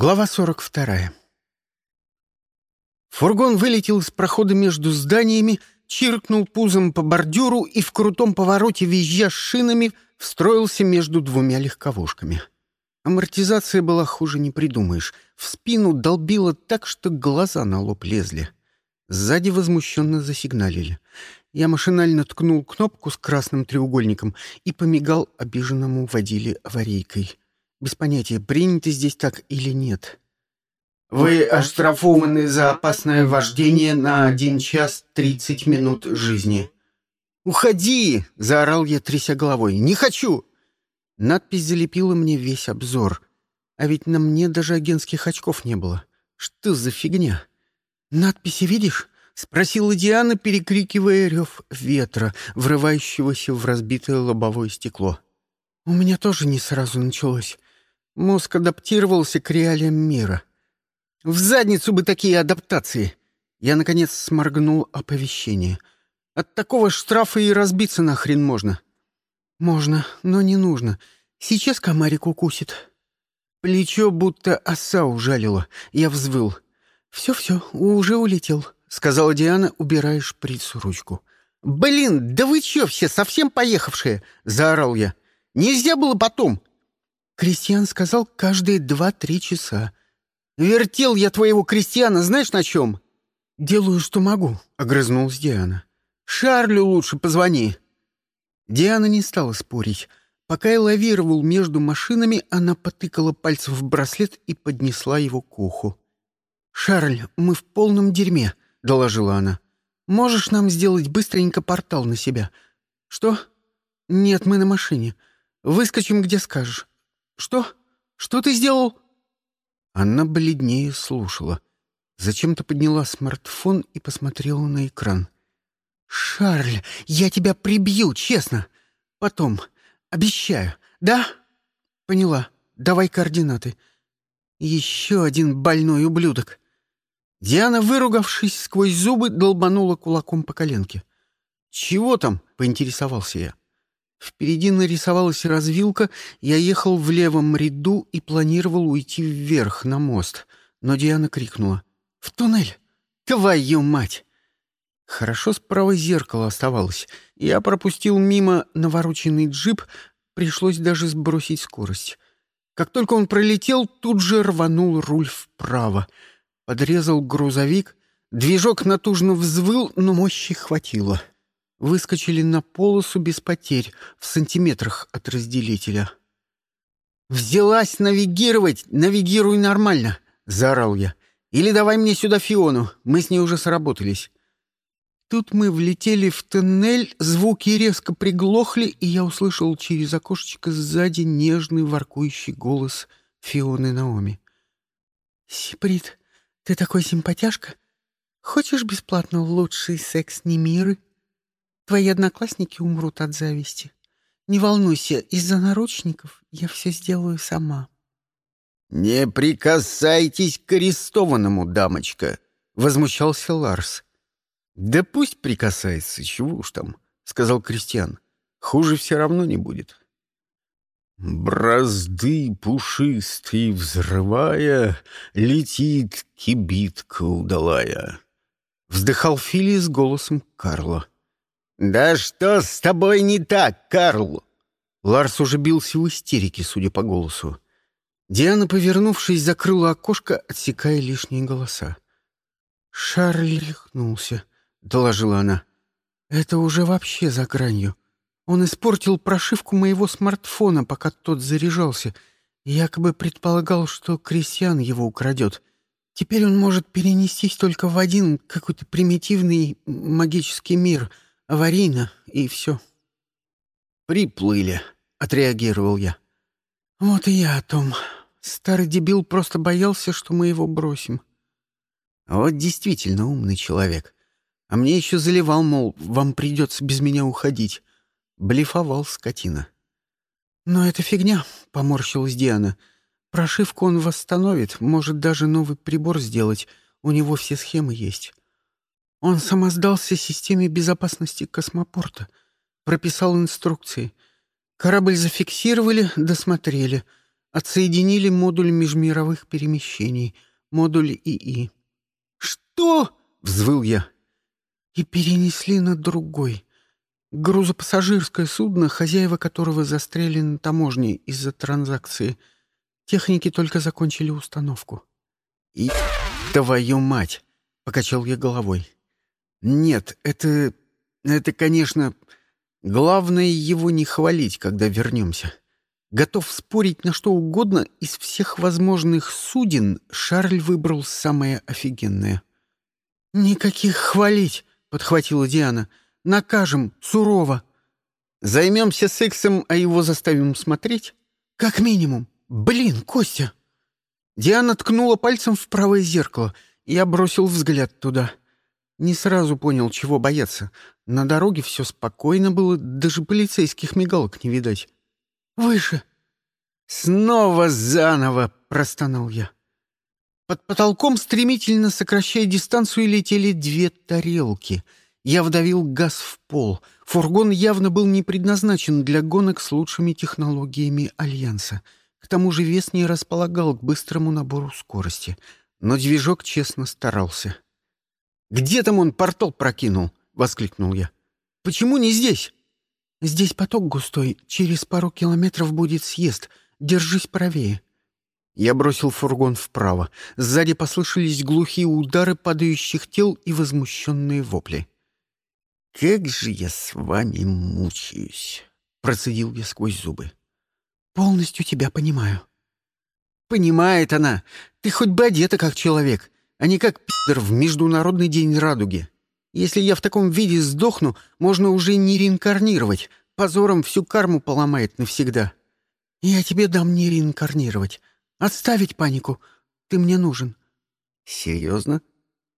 Глава 42. Фургон вылетел из прохода между зданиями, чиркнул пузом по бордюру и в крутом повороте, визжа шинами, встроился между двумя легковушками. Амортизация была хуже не придумаешь. В спину долбило так, что глаза на лоб лезли. Сзади возмущенно засигналили. Я машинально ткнул кнопку с красным треугольником и помигал обиженному водиле аварийкой. Без понятия, принято здесь так или нет. Вы оштрафованы за опасное вождение на один час тридцать минут жизни. «Уходи!» — заорал я, тряся головой. «Не хочу!» Надпись залепила мне весь обзор. А ведь на мне даже агентских очков не было. Что за фигня? «Надписи видишь?» — спросила Диана, перекрикивая рев ветра, врывающегося в разбитое лобовое стекло. «У меня тоже не сразу началось. Мозг адаптировался к реалиям мира. В задницу бы такие адаптации. Я, наконец, сморгнул оповещение. От такого штрафа и разбиться нахрен можно. Можно, но не нужно. Сейчас комарик укусит. Плечо будто оса ужалило. Я взвыл. «Все-все, уже улетел», — сказала Диана, убирая шприцу ручку. «Блин, да вы че все совсем поехавшие?» — заорал я. «Нельзя было потом. Крестьян сказал каждые два-три часа. «Вертел я твоего крестьяна, знаешь на чем?» «Делаю, что могу», — огрызнулась Диана. «Шарлю лучше позвони». Диана не стала спорить. Пока я лавировал между машинами, она потыкала пальцем в браслет и поднесла его к уху. «Шарль, мы в полном дерьме», — доложила она. «Можешь нам сделать быстренько портал на себя?» «Что?» «Нет, мы на машине. Выскочим, где скажешь. «Что? Что ты сделал?» Она бледнее слушала. Зачем-то подняла смартфон и посмотрела на экран. «Шарль, я тебя прибью, честно. Потом. Обещаю. Да?» «Поняла. Давай координаты». «Еще один больной ублюдок». Диана, выругавшись сквозь зубы, долбанула кулаком по коленке. «Чего там?» — поинтересовался я. Впереди нарисовалась развилка, я ехал в левом ряду и планировал уйти вверх на мост. Но Диана крикнула. «В туннель! Твою мать!» Хорошо справа зеркало оставалось. Я пропустил мимо навороченный джип, пришлось даже сбросить скорость. Как только он пролетел, тут же рванул руль вправо. Подрезал грузовик, движок натужно взвыл, но мощи хватило выскочили на полосу без потерь в сантиметрах от разделителя. «Взялась навигировать! Навигируй нормально!» — заорал я. «Или давай мне сюда Фиону, мы с ней уже сработались». Тут мы влетели в тоннель, звуки резко приглохли, и я услышал через окошечко сзади нежный воркующий голос Фионы Наоми. «Сиприт, ты такой симпатяшка. Хочешь бесплатно лучший секс Немиры?» Твои одноклассники умрут от зависти. Не волнуйся, из-за наручников я все сделаю сама». «Не прикасайтесь к арестованному, дамочка!» — возмущался Ларс. «Да пусть прикасается, чего уж там», — сказал Кристиан. «Хуже все равно не будет». Бразды пушистые взрывая, Летит кибитка удалая. Вздыхал Фили с голосом Карла. «Да что с тобой не так, Карл?» Ларс уже бился в истерике, судя по голосу. Диана, повернувшись, закрыла окошко, отсекая лишние голоса. «Шарль рехнулся», — доложила она. «Это уже вообще за гранью. Он испортил прошивку моего смартфона, пока тот заряжался, и якобы предполагал, что крестьян его украдет. Теперь он может перенестись только в один какой-то примитивный магический мир — Аварийно, и все. «Приплыли», — отреагировал я. «Вот и я о том. Старый дебил просто боялся, что мы его бросим». «Вот действительно умный человек. А мне еще заливал, мол, вам придется без меня уходить». Блефовал скотина. «Но это фигня», — поморщилась Диана. «Прошивку он восстановит, может даже новый прибор сделать. У него все схемы есть». Он самоздался системе безопасности космопорта, прописал инструкции. Корабль зафиксировали, досмотрели. Отсоединили модуль межмировых перемещений, модуль ИИ. «Что?» — взвыл я. «И перенесли на другой. Грузопассажирское судно, хозяева которого застряли на таможне из-за транзакции. Техники только закончили установку». «И твою мать!» — покачал я головой. «Нет, это... это, конечно... Главное его не хвалить, когда вернемся. Готов спорить на что угодно, из всех возможных суден Шарль выбрал самое офигенное». «Никаких хвалить!» — подхватила Диана. «Накажем, сурово!» «Займемся сексом, а его заставим смотреть?» «Как минимум! Блин, Костя!» Диана ткнула пальцем в правое зеркало. Я бросил взгляд туда. Не сразу понял, чего бояться. На дороге все спокойно было, даже полицейских мигалок не видать. «Выше!» «Снова заново!» — простонал я. Под потолком, стремительно сокращая дистанцию, летели две тарелки. Я вдавил газ в пол. Фургон явно был не предназначен для гонок с лучшими технологиями Альянса. К тому же вес не располагал к быстрому набору скорости. Но движок честно старался. «Где там он портал прокинул?» — воскликнул я. «Почему не здесь?» «Здесь поток густой. Через пару километров будет съезд. Держись правее». Я бросил фургон вправо. Сзади послышались глухие удары падающих тел и возмущенные вопли. «Как же я с вами мучаюсь!» — процедил я сквозь зубы. «Полностью тебя понимаю». «Понимает она. Ты хоть бы одета как человек, а не как пидор в Международный день радуги. Если я в таком виде сдохну, можно уже не реинкарнировать. Позором всю карму поломает навсегда». «Я тебе дам не реинкарнировать. Отставить панику. Ты мне нужен». «Серьезно?»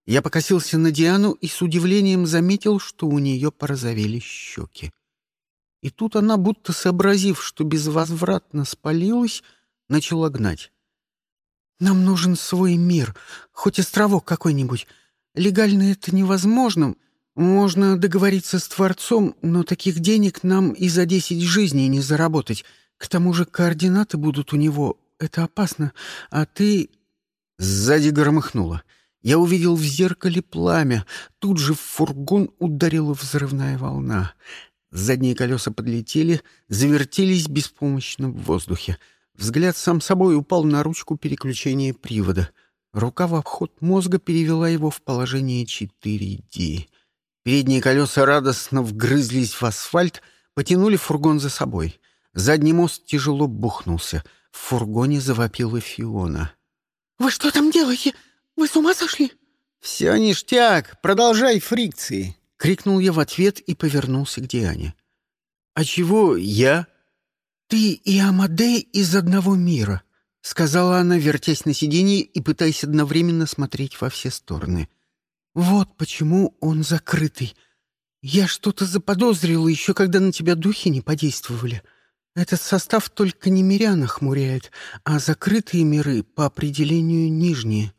Я покосился на Диану и с удивлением заметил, что у нее порозовели щеки. И тут она, будто сообразив, что безвозвратно спалилась, начала гнать. «Нам нужен свой мир, хоть островок какой-нибудь. Легально это невозможно. Можно договориться с Творцом, но таких денег нам и за десять жизней не заработать. К тому же координаты будут у него это опасно, а ты...» Сзади громыхнуло. Я увидел в зеркале пламя. Тут же в фургон ударила взрывная волна. Задние колеса подлетели, завертелись беспомощно в воздухе. Взгляд сам собой упал на ручку переключения привода. Рука в обход мозга перевела его в положение 4D. Передние колеса радостно вгрызлись в асфальт, потянули фургон за собой. Задний мост тяжело бухнулся — в фургоне завопила Фиона. «Вы что там делаете? Вы с ума сошли?» «Все ништяк! Продолжай фрикции!» — крикнул я в ответ и повернулся к Диане. «А чего я?» «Ты и Амадей из одного мира», — сказала она, вертясь на сиденье и пытаясь одновременно смотреть во все стороны. «Вот почему он закрытый. Я что-то заподозрила еще, когда на тебя духи не подействовали. Этот состав только не мирян охмуряет, а закрытые миры по определению нижние.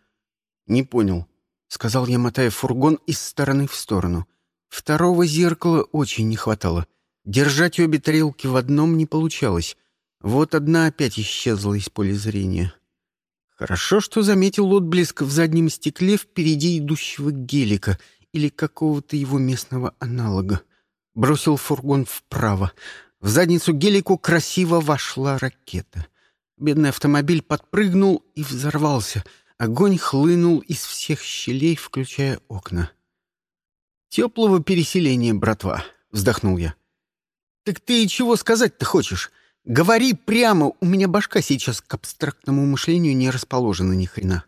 Не понял, сказал я, мотая фургон из стороны в сторону. Второго зеркала очень не хватало. Держать обе тарелки в одном не получалось. Вот одна опять исчезла из поля зрения. Хорошо, что заметил отблеск в заднем стекле впереди идущего гелика или какого-то его местного аналога. Бросил фургон вправо. В задницу гелику красиво вошла ракета. Бедный автомобиль подпрыгнул и взорвался. Огонь хлынул из всех щелей, включая окна. «Теплого переселения, братва», — вздохнул я. «Так ты чего сказать-то хочешь? Говори прямо, у меня башка сейчас к абстрактному мышлению не расположена ни хрена».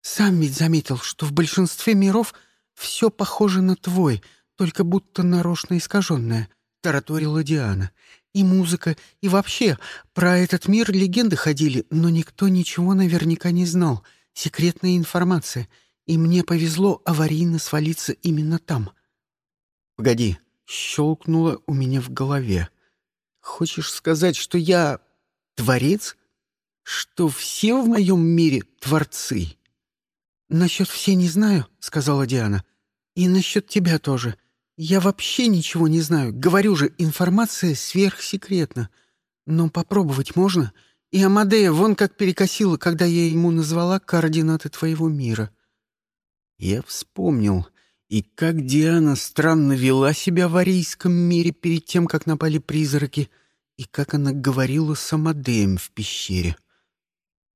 «Сам ведь заметил, что в большинстве миров все похоже на твой, только будто нарочно искаженное», — тараторила Диана. «И музыка, и вообще, про этот мир легенды ходили, но никто ничего наверняка не знал. Секретная информация. И мне повезло аварийно свалиться именно там». «Погоди», — щелкнуло у меня в голове. «Хочешь сказать, что я творец? Что все в моем мире творцы?» «Насчет все не знаю», — сказала Диана. «И насчет тебя тоже. Я вообще ничего не знаю. Говорю же, информация сверхсекретна. Но попробовать можно. И Амадея вон как перекосила, когда я ему назвала координаты твоего мира». Я вспомнил, и как Диана странно вела себя в арийском мире перед тем, как напали призраки, и как она говорила с Амадеем в пещере,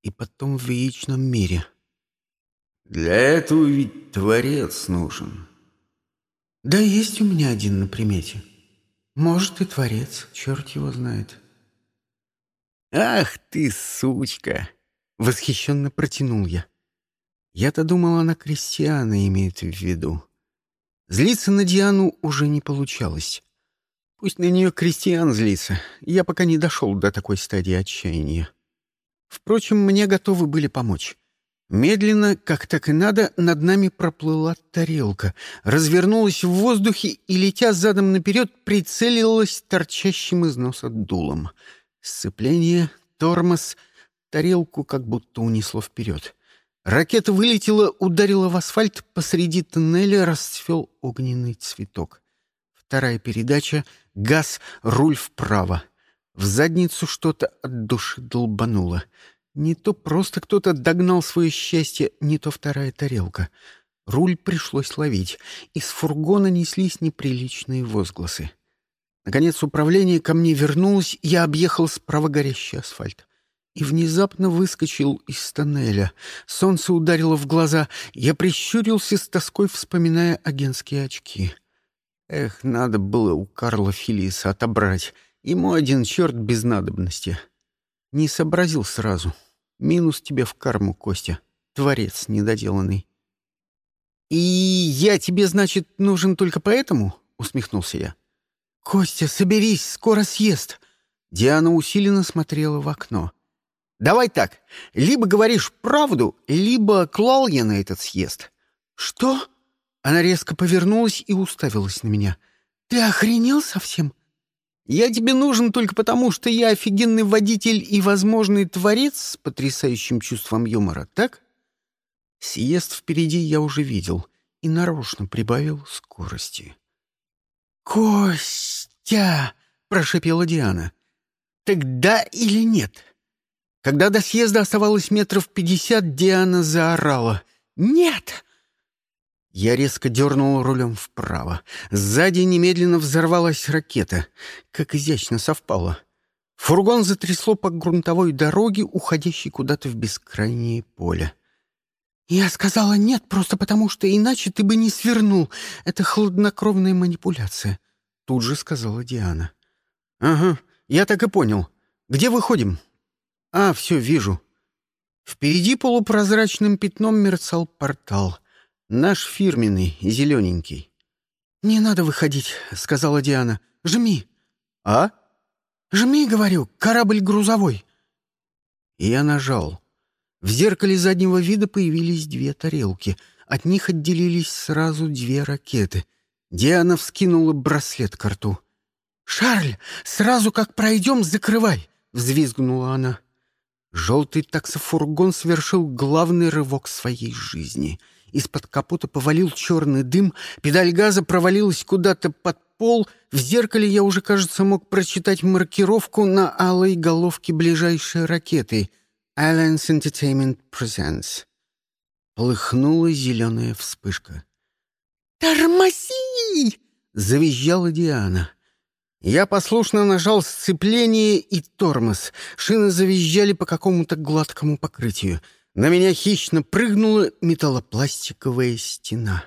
и потом в яичном мире. «Для этого ведь Творец нужен». «Да есть у меня один на примете. Может, и Творец, черт его знает». «Ах ты, сучка!» — восхищенно протянул я. Я-то думал, она крестьяна имеет в виду. Злиться на Диану уже не получалось. Пусть на нее крестьян злится, я пока не дошел до такой стадии отчаяния. Впрочем, мне готовы были помочь. Медленно, как так и надо, над нами проплыла тарелка, развернулась в воздухе и, летя задом наперед, прицелилась торчащим из носа дулом — Сцепление, тормоз, тарелку как будто унесло вперед. Ракета вылетела, ударила в асфальт, посреди тоннеля расцвел огненный цветок. Вторая передача — газ, руль вправо. В задницу что-то от души долбануло. Не то просто кто-то догнал свое счастье, не то вторая тарелка. Руль пришлось ловить. Из фургона неслись неприличные возгласы. Наконец управление ко мне вернулось, я объехал справа горящий асфальт. И внезапно выскочил из тоннеля. Солнце ударило в глаза. Я прищурился с тоской, вспоминая агентские очки. Эх, надо было у Карла Филиса отобрать. Ему один черт без надобности. Не сообразил сразу. Минус тебе в карму, Костя. Творец недоделанный. «И я тебе, значит, нужен только поэтому?» — усмехнулся я. «Костя, соберись, скоро съест!» Диана усиленно смотрела в окно. «Давай так, либо говоришь правду, либо клал я на этот съезд». «Что?» Она резко повернулась и уставилась на меня. «Ты охренел совсем?» «Я тебе нужен только потому, что я офигенный водитель и возможный творец с потрясающим чувством юмора, так?» Съезд впереди я уже видел и нарочно прибавил скорости. «Костя!» — прошепела Диана. «Так да или нет?» Когда до съезда оставалось метров пятьдесят, Диана заорала. «Нет!» Я резко дернул рулем вправо. Сзади немедленно взорвалась ракета. Как изящно совпало. Фургон затрясло по грунтовой дороге, уходящей куда-то в бескрайнее поле. «Я сказала нет, просто потому что иначе ты бы не свернул. Это хладнокровная манипуляция», — тут же сказала Диана. «Ага, я так и понял. Где выходим?» «А, все, вижу». Впереди полупрозрачным пятном мерцал портал. Наш фирменный, зелененький. «Не надо выходить», — сказала Диана. «Жми». «А?» «Жми, говорю, корабль грузовой». И я нажал. В зеркале заднего вида появились две тарелки. От них отделились сразу две ракеты. Диана вскинула браслет к рту. «Шарль, сразу как пройдем, закрывай!» — взвизгнула она. Желтый таксофургон совершил главный рывок своей жизни. Из-под капота повалил черный дым, педаль газа провалилась куда-то под пол. В зеркале я уже, кажется, мог прочитать маркировку на алой головке ближайшей ракеты — Islands Entertainment Presents. Полыхнула зеленая вспышка. «Тормози!» — завизжала Диана. Я послушно нажал сцепление и тормоз. Шины завизжали по какому-то гладкому покрытию. На меня хищно прыгнула металлопластиковая стена.